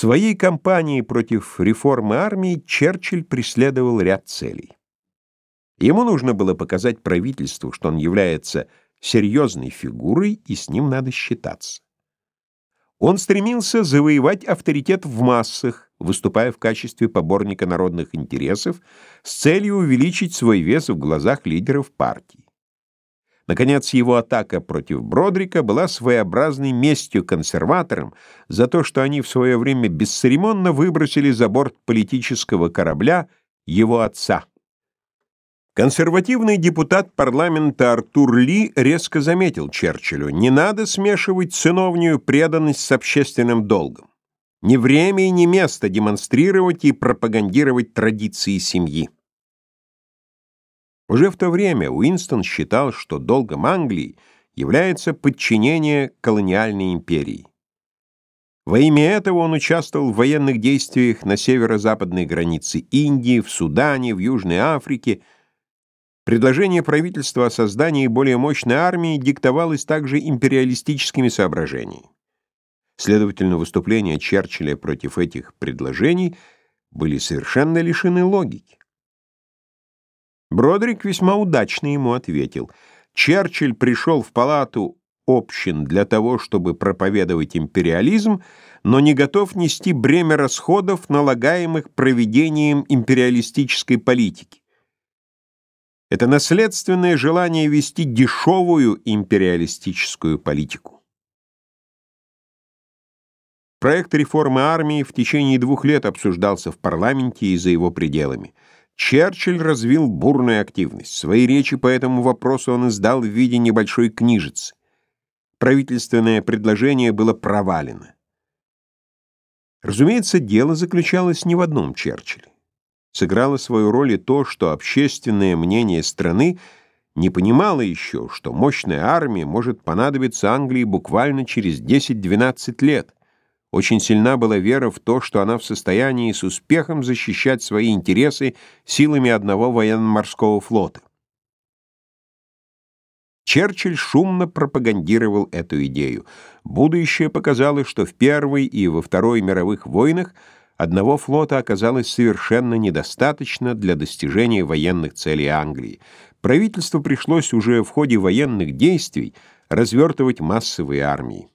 своей кампании против реформы армии Черчилль преследовал ряд целей. Ему нужно было показать правительству, что он является серьезной фигурой, и с ним надо считаться. Он стремился завоевать авторитет в массах, выступая в качестве поборника народных интересов с целью увеличить свой вес в глазах лидеров партии. Наконец, его атака против Бродрика была своеобразной местью консерваторам за то, что они в свое время бесцеремонно выбросили за борт политического корабля его отца. Консервативный депутат парламента Артур Ли резко заметил Черчиллю, не надо смешивать сыновнюю преданность с общественным долгом. Не время и не место демонстрировать и пропагандировать традиции семьи. Уже в то время Уинстон считал, что долгом Англии является подчинение колониальной империи. Во имя этого он участвовал в военных действиях на северо-западной границе Индии, в Судане, в Южной Африке. Предложение правительства о создании более мощной армии диктовалось также империалистическими соображениями. Следовательно, выступления Черчилля против этих предложений были совершенно лишены логики. Бродрик весьма удачно ему ответил. Черчилль пришел в палату общин для того, чтобы проповедовать империализм, но не готов нести бремя расходов, налагаемых проведением империалистической политики. Это наследственное желание вести дешевую империалистическую политику. Проект реформы армии в течение двух лет обсуждался в парламенте и за его пределами. Черчилль развил бурную активность. Свои речи по этому вопросу он издал в виде небольшой книжицы. Правительственное предложение было провалено. Разумеется, дело заключалось не в одном Черчилле. Сыграло свою роль и то, что общественное мнение страны не понимало еще, что мощная армия может понадобиться Англии буквально через 10-12 лет. Очень сильна была вера в то, что она в состоянии с успехом защищать свои интересы силами одного военно-морского флота. Черчилль шумно пропагандировал эту идею. Будущее показало, что в Первой и во Второй мировых войнах одного флота оказалось совершенно недостаточно для достижения военных целей Англии. Правительству пришлось уже в ходе военных действий развертывать массовые армии.